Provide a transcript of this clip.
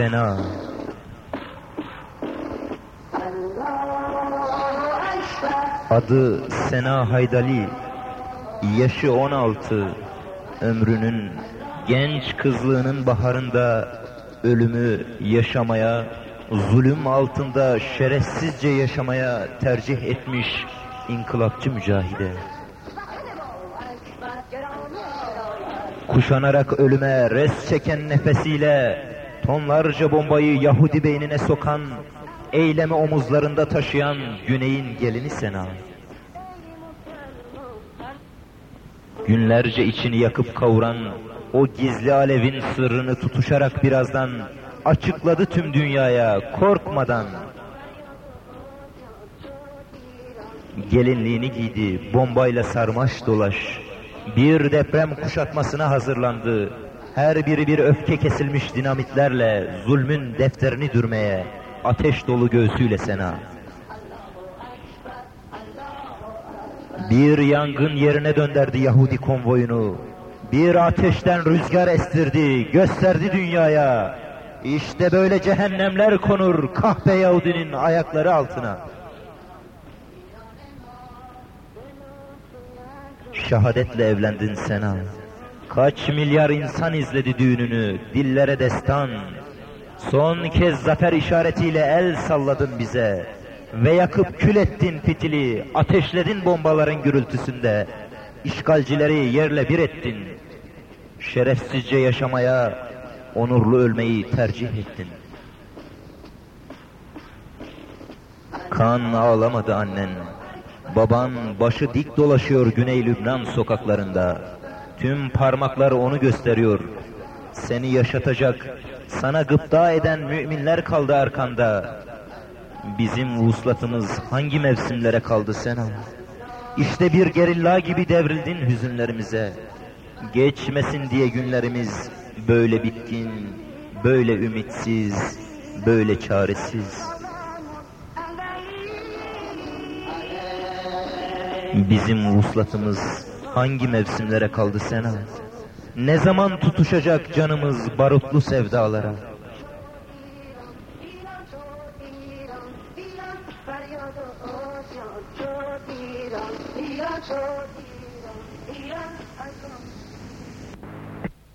Sena. Adı Sena Haydali. Yaşı 16 Ömrünün genç kızlığının baharında Ölümü yaşamaya Zulüm altında şerefsizce yaşamaya tercih etmiş inkılapçı mücahide. Kuşanarak ölüme res çeken nefesiyle tonlarca bombayı Yahudi beynine sokan, eylemi omuzlarında taşıyan güneyin gelini Sena. Günlerce içini yakıp kavuran o gizli alevin sırrını tutuşarak birazdan açıkladı tüm dünyaya korkmadan. Gelinliğini giydi, bombayla sarmaş dolaş. Bir deprem kuşatmasına hazırlandı. Her biri bir öfke kesilmiş dinamitlerle zulmün defterini dürmeye, ateş dolu göğsüyle sena. Bir yangın yerine dönderdi Yahudi konvoyunu. Bir ateşten rüzgar estirdi, gösterdi dünyaya. İşte böyle cehennemler konur kahpe Yahudinin ayakları altına. Şehadetle evlendin Sena. Kaç milyar insan izledi düğününü, dillere destan. Son kez zafer işaretiyle el salladın bize. Ve yakıp kül ettin fitili, ateşledin bombaların gürültüsünde. İşgalcileri yerle bir ettin. Şerefsizce yaşamaya, onurlu ölmeyi tercih ettin. Kan ağlamadı annen. Baban başı dik dolaşıyor Güney Lübnan sokaklarında. Tüm parmaklar onu gösteriyor. Seni yaşatacak, sana gıpta eden müminler kaldı arkanda. Bizim vuslatımız hangi mevsimlere kaldı Sena? İşte bir gerilla gibi devrildin hüzünlerimize. Geçmesin diye günlerimiz böyle bitkin, böyle ümitsiz, böyle çaresiz. Bizim vuslatımız hangi mevsimlere kaldı Sena? Ne zaman tutuşacak canımız barutlu sevdalara?